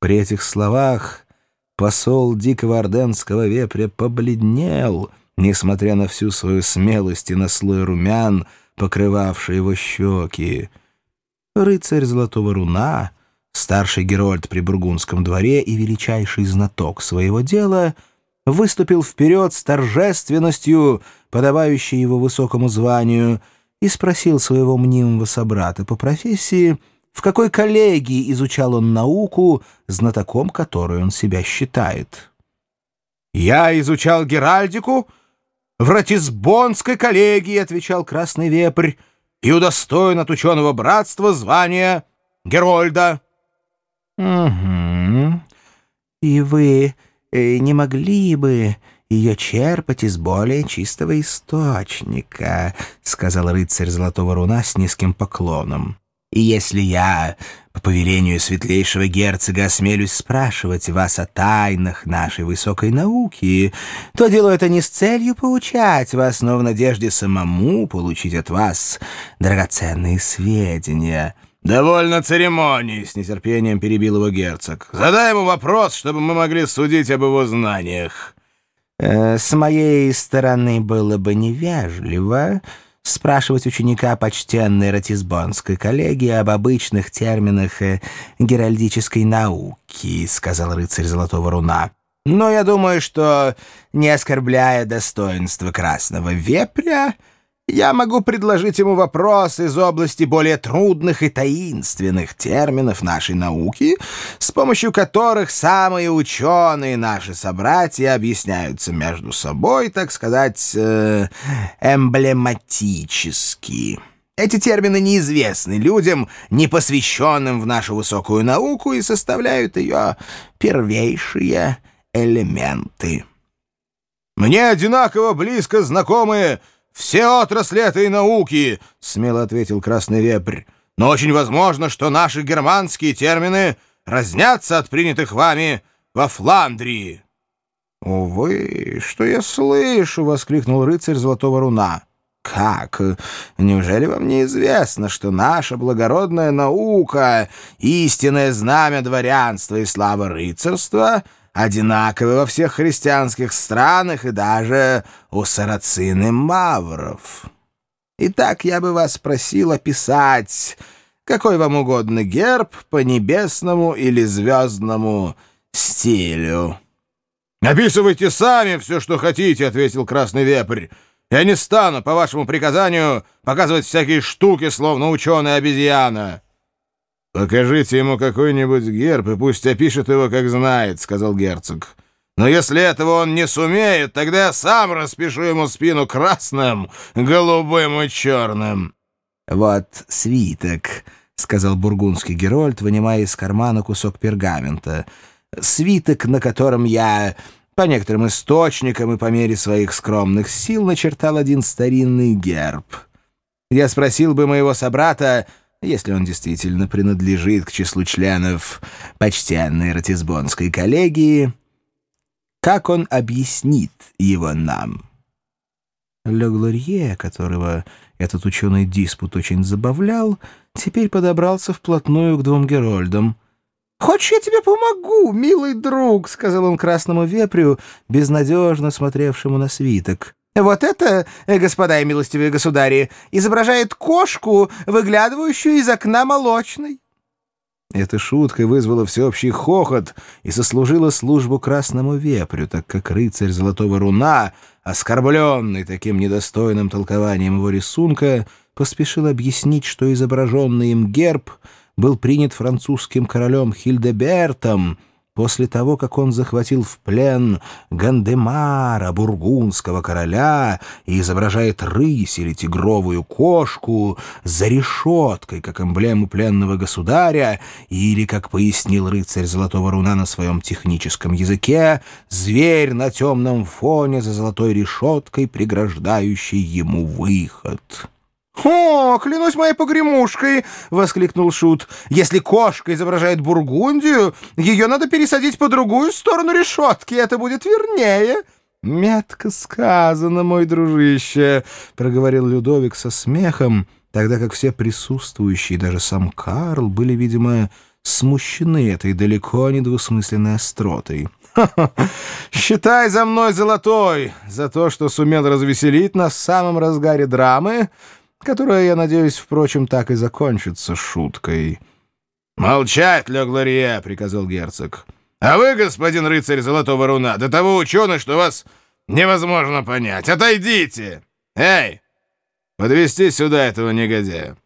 При этих словах посол дикого орденского вепря побледнел, несмотря на всю свою смелость и на слой румян, покрывавший его щеки. Рыцарь Золотого Руна, старший Герольд при Бургундском дворе и величайший знаток своего дела, выступил вперед с торжественностью, подавающей его высокому званию, и спросил своего мнимого собрата по профессии, в какой коллегии изучал он науку, знатоком которой он себя считает. «Я изучал геральдику в Ратисбонской коллегии», — отвечал Красный Вепрь, «и удостоен от ученого братства звания Герольда». «Угу. И вы э, не могли бы ее черпать из более чистого источника», — сказал рыцарь Золотого Руна с низким поклоном. И если я, по повелению светлейшего герцога, осмелюсь спрашивать вас о тайнах нашей высокой науки, то делаю это не с целью поучать вас, но в надежде самому получить от вас драгоценные сведения». «Довольно церемоний», — с нетерпением перебил его герцог. «Задай ему вопрос, чтобы мы могли судить об его знаниях». Э, «С моей стороны было бы невежливо», спрашивать ученика почтенной Ратисбонской коллегии об обычных терминах э, геральдической науки», — сказал рыцарь Золотого Руна. «Но я думаю, что, не оскорбляя достоинства красного вепря, я могу предложить ему вопрос из области более трудных и таинственных терминов нашей науки, с помощью которых самые ученые наши собратья объясняются между собой, так сказать, э, эмблематически. Эти термины неизвестны людям, не посвященным в нашу высокую науку, и составляют ее первейшие элементы. «Мне одинаково близко знакомые все отрасли этой науки», — смело ответил Красный Вепрь. «Но очень возможно, что наши германские термины разнятся от принятых вами во Фландрии». «Увы, что я слышу!» — воскликнул рыцарь Золотого Руна. «Как? Неужели вам не известно, что наша благородная наука, истинное знамя дворянства и слава рыцарства — одинаковы во всех христианских странах и даже у сарацины мавров. Итак, я бы вас просил описать, какой вам угодно герб по небесному или звездному стилю. «Описывайте сами все, что хотите», — ответил Красный Вепрь. «Я не стану, по вашему приказанию, показывать всякие штуки, словно ученая обезьяна». «Покажите ему какой-нибудь герб, и пусть опишет его, как знает», — сказал герцог. «Но если этого он не сумеет, тогда я сам распишу ему спину красным, голубым и черным». «Вот свиток», — сказал бургундский Герольд, вынимая из кармана кусок пергамента. «Свиток, на котором я...» По некоторым источникам и по мере своих скромных сил начертал один старинный герб. Я спросил бы моего собрата, если он действительно принадлежит к числу членов почтенной Ратисбонской коллегии, как он объяснит его нам? Ле Глорье, которого этот ученый диспут очень забавлял, теперь подобрался вплотную к двум Герольдам. «Хочешь, я тебе помогу, милый друг?» — сказал он красному вепрю, безнадежно смотревшему на свиток. Вот это, э, господа и милостивые государи, изображает кошку, выглядывающую из окна молочной. Эта шутка вызвала всеобщий хохот и сослужила службу красному вепрю, так как рыцарь Золотого Руна, оскорбленный таким недостойным толкованием его рисунка, поспешил объяснить, что изображенный им герб был принят французским королем Хильдебертом — после того, как он захватил в плен Гандемара, бургундского короля, и изображает рысь или тигровую кошку за решеткой, как эмблему пленного государя, или, как пояснил рыцарь Золотого Руна на своем техническом языке, зверь на темном фоне за золотой решеткой, преграждающий ему выход». «О, клянусь моей погремушкой!» — воскликнул Шут. «Если кошка изображает Бургундию, ее надо пересадить по другую сторону решетки, это будет вернее». «Метко сказано, мой дружище», — проговорил Людовик со смехом, тогда как все присутствующие, даже сам Карл, были, видимо, смущены этой далеко не двусмысленной остротой. Считай за мной золотой за то, что сумел развеселить нас в самом разгаре драмы, которая, я надеюсь, впрочем, так и закончится шуткой». «Молчать, Ле Глория!» — приказал герцог. «А вы, господин рыцарь Золотого Руна, до того ученый, что вас невозможно понять. Отойдите! Эй, подвести сюда этого негодяя.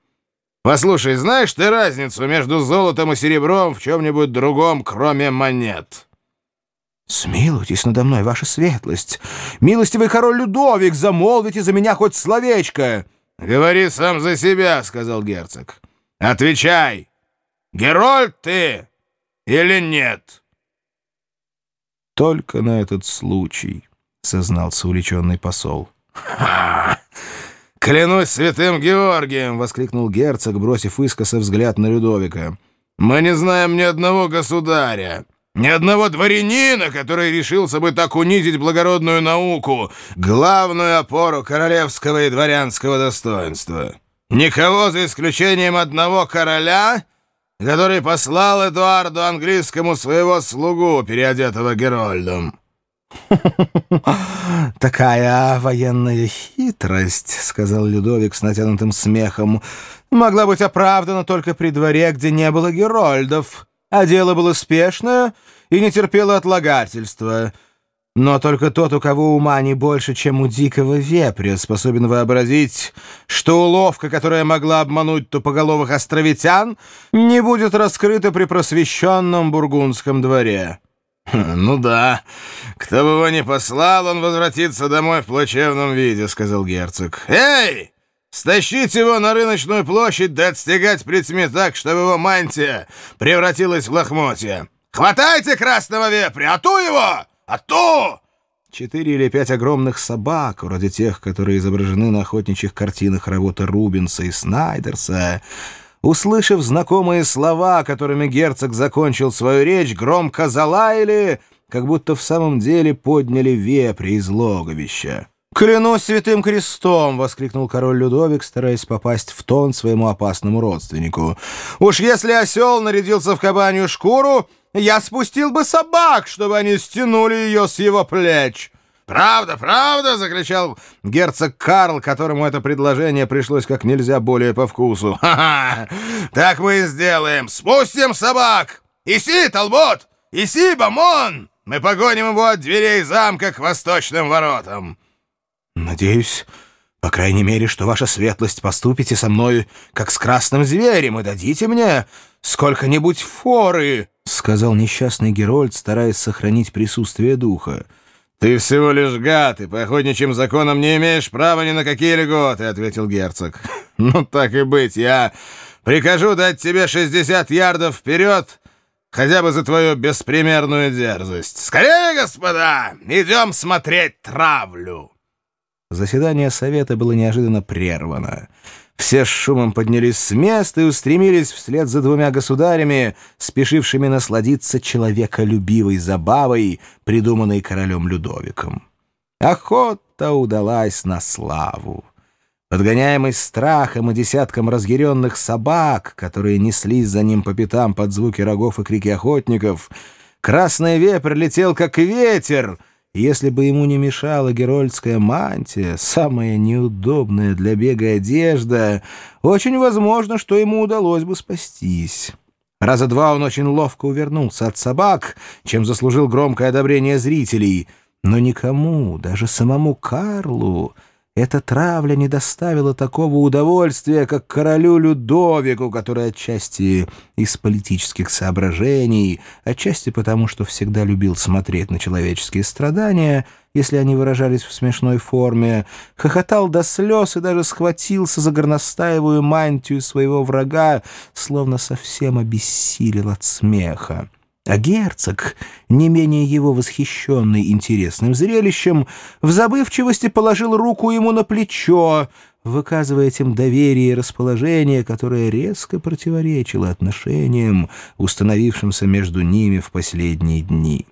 Послушай, знаешь ты разницу между золотом и серебром в чем-нибудь другом, кроме монет?» «Смилуйтесь надо мной, ваша светлость! Милостивый король Людовик, замолвите за меня хоть словечко!» «Говори сам за себя», — сказал герцог. «Отвечай, Герольд ты или нет?» «Только на этот случай», — сознался увлеченный посол. «Ха! Клянусь святым Георгием!» — воскликнул герцог, бросив искоса взгляд на Людовика. «Мы не знаем ни одного государя, ни одного дворянина, который решился бы так унизить благородную науку, главную опору королевского и дворянского достоинства. Никого, за исключением одного короля, который послал Эдуарду Английскому своего слугу, переодетого Герольдом». «Такая военная хитрость», — сказал Людовик с натянутым смехом, — «могла быть оправдана только при дворе, где не было герольдов, а дело было спешное и не терпело отлагательства». Но только тот, у кого ума не больше, чем у дикого вепря, способен вообразить, что уловка, которая могла обмануть тупоголовых островитян, не будет раскрыта при просвещенном бургундском дворе. «Ну да. Кто бы его ни послал, он возвратится домой в плачевном виде», — сказал герцог. «Эй! Стащить его на рыночную площадь да отстегать плетьми так, чтобы его мантия превратилась в лохмотья. Хватайте красного вепря! Ату его! Ату!» Четыре или пять огромных собак, вроде тех, которые изображены на охотничьих картинах работы Рубинса и Снайдерса, услышав знакомые слова, которыми герцог закончил свою речь, громко залаяли, как будто в самом деле подняли вепри из логовища. «Клянусь святым крестом!» — воскликнул король Людовик, стараясь попасть в тон своему опасному родственнику. «Уж если осел нарядился в кабанью шкуру, я спустил бы собак, чтобы они стянули ее с его плеч!» «Правда, правда!» — закричал герцог Карл, которому это предложение пришлось как нельзя более по вкусу. «Ха-ха! Так мы и сделаем! Спустим собак! Иси, Толбот! Иси, Бамон! Мы погоним его от дверей замка к восточным воротам!» «Надеюсь, по крайней мере, что ваша светлость поступите со мной, как с красным зверем, и дадите мне сколько-нибудь форы!» — сказал несчастный Герольд, стараясь сохранить присутствие духа. «Ты всего лишь гад, и по охотничьим законам не имеешь права ни на какие льготы», — ответил герцог. «Ну, так и быть, я прикажу дать тебе 60 ярдов вперед, хотя бы за твою беспримерную дерзость. Скорее, господа, идем смотреть травлю!» Заседание совета было неожиданно прервано. Все с шумом поднялись с места и устремились вслед за двумя государями, спешившими насладиться человеколюбивой забавой, придуманной королем Людовиком. Охота удалась на славу. Подгоняемый страхом и десятком разъяренных собак, которые неслись за ним по пятам под звуки рогов и крики охотников, красный вепрь летел как ветер — если бы ему не мешала герольдская мантия, самая неудобная для бега одежда, очень возможно, что ему удалось бы спастись. Раза два он очень ловко увернулся от собак, чем заслужил громкое одобрение зрителей, но никому, даже самому Карлу, эта травля не доставила такого удовольствия, как королю Людовику, который отчасти из политических соображений, отчасти потому, что всегда любил смотреть на человеческие страдания, если они выражались в смешной форме, хохотал до слез и даже схватился за горностаевую мантию своего врага, словно совсем обессилел от смеха. А герцог, не менее его восхищенный интересным зрелищем, в забывчивости положил руку ему на плечо, выказывая тем доверие и расположение, которое резко противоречило отношениям, установившимся между ними в последние дни.